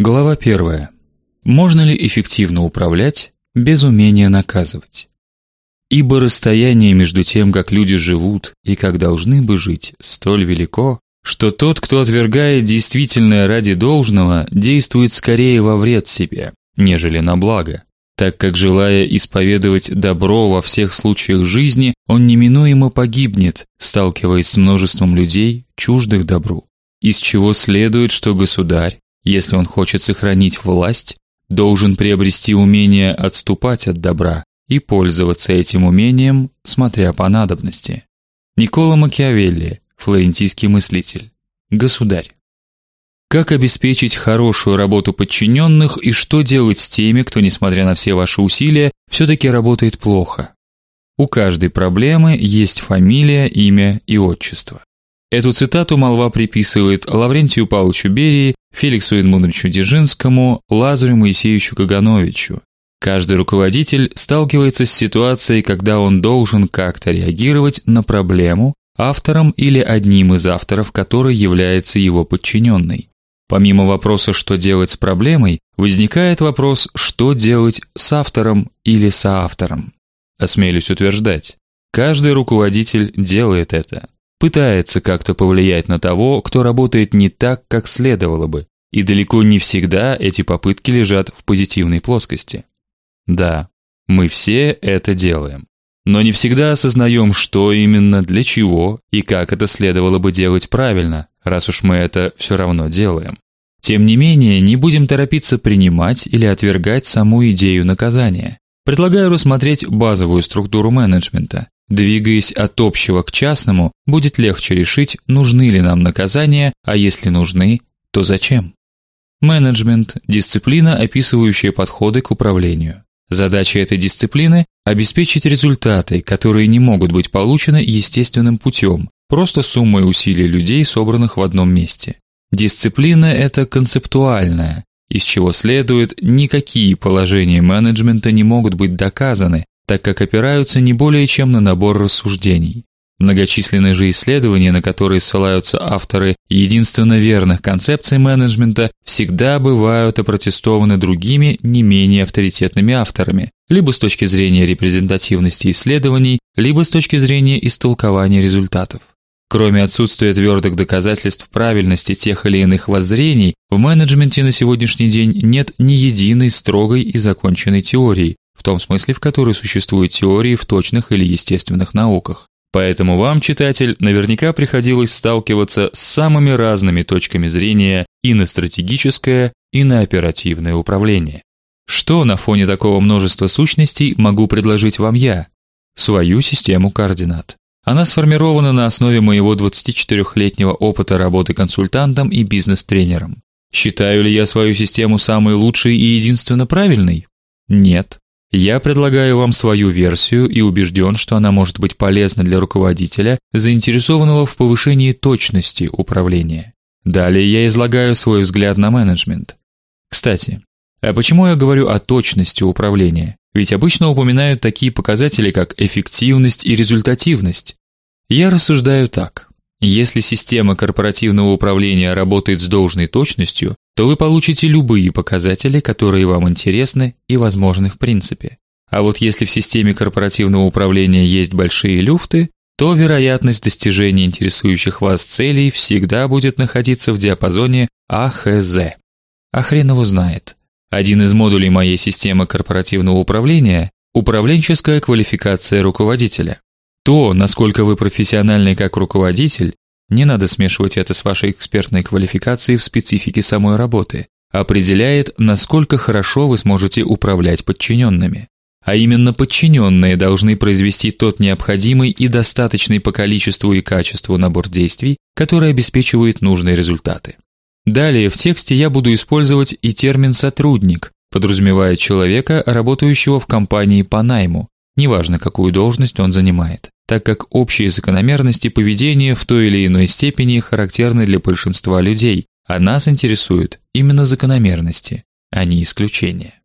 Глава первая. Можно ли эффективно управлять без умения наказывать? Ибо расстояние между тем, как люди живут и как должны бы жить, столь велико, что тот, кто отвергает действительное ради должного, действует скорее во вред себе, нежели на благо, так как желая исповедовать добро во всех случаях жизни, он неминуемо погибнет, сталкиваясь с множеством людей, чуждых добру. Из чего следует, что государь если он хочет сохранить власть, должен приобрести умение отступать от добра и пользоваться этим умением, смотря по надобности. Никола Макиавелли, флорентийский мыслитель. Государь. Как обеспечить хорошую работу подчиненных и что делать с теми, кто, несмотря на все ваши усилия, все таки работает плохо? У каждой проблемы есть фамилия, имя и отчество. Эту цитату молва приписывает Лаврентию Павловичу Берии, Феликсу Эдмундовичу Дзержинскому, Лазарю Моисеевичу Кагановичу. Каждый руководитель сталкивается с ситуацией, когда он должен как-то реагировать на проблему, автором или одним из авторов которой является его подчиненный. Помимо вопроса, что делать с проблемой, возникает вопрос, что делать с автором или соавтором. Осмелюсь утверждать, каждый руководитель делает это пытается как-то повлиять на того, кто работает не так, как следовало бы, и далеко не всегда эти попытки лежат в позитивной плоскости. Да, мы все это делаем, но не всегда осознаем, что именно, для чего и как это следовало бы делать правильно, раз уж мы это все равно делаем. Тем не менее, не будем торопиться принимать или отвергать саму идею наказания. Предлагаю рассмотреть базовую структуру менеджмента, Двигаясь от общего к частному, будет легче решить, нужны ли нам наказания, а если нужны, то зачем. Менеджмент дисциплина, описывающая подходы к управлению. Задача этой дисциплины обеспечить результаты, которые не могут быть получены естественным путем, просто суммой усилий людей, собранных в одном месте. Дисциплина это концептуальная, из чего следует, никакие положения менеджмента не могут быть доказаны, так как опираются не более чем на набор рассуждений. Многочисленные же исследования, на которые ссылаются авторы единственно верных концепций менеджмента, всегда бывают опротестованы другими, не менее авторитетными авторами, либо с точки зрения репрезентативности исследований, либо с точки зрения истолкования результатов. Кроме отсутствия твердых доказательств правильности тех или иных воззрений, в менеджменте на сегодняшний день нет ни единой строгой и законченной теории, в том смысле, в которой существуют теории в точных или естественных науках. Поэтому вам, читатель, наверняка приходилось сталкиваться с самыми разными точками зрения и на стратегическое, и на оперативное управление. Что на фоне такого множества сущностей могу предложить вам я? Свою систему координат. Она сформирована на основе моего 24-летнего опыта работы консультантом и бизнес-тренером. Считаю ли я свою систему самой лучшей и единственно правильной? Нет. Я предлагаю вам свою версию и убежден, что она может быть полезна для руководителя, заинтересованного в повышении точности управления. Далее я излагаю свой взгляд на менеджмент. Кстати, а почему я говорю о точности управления? Ведь обычно упоминают такие показатели, как эффективность и результативность. Я рассуждаю так: если система корпоративного управления работает с должной точностью, то вы получите любые показатели, которые вам интересны и возможны в принципе. А вот если в системе корпоративного управления есть большие люфты, то вероятность достижения интересующих вас целей всегда будет находиться в диапазоне АХЗ. А хрен его знает. Один из модулей моей системы корпоративного управления управленческая квалификация руководителя. То, насколько вы профессиональный как руководитель, не надо смешивать это с вашей экспертной квалификацией в специфике самой работы. Определяет, насколько хорошо вы сможете управлять подчиненными. А именно подчиненные должны произвести тот необходимый и достаточный по количеству и качеству набор действий, который обеспечивает нужные результаты. Далее в тексте я буду использовать и термин сотрудник, подразумевая человека, работающего в компании по найму, неважно какую должность он занимает так как общие закономерности поведения в той или иной степени характерны для большинства людей, а нас интересуют именно закономерности, а не исключения.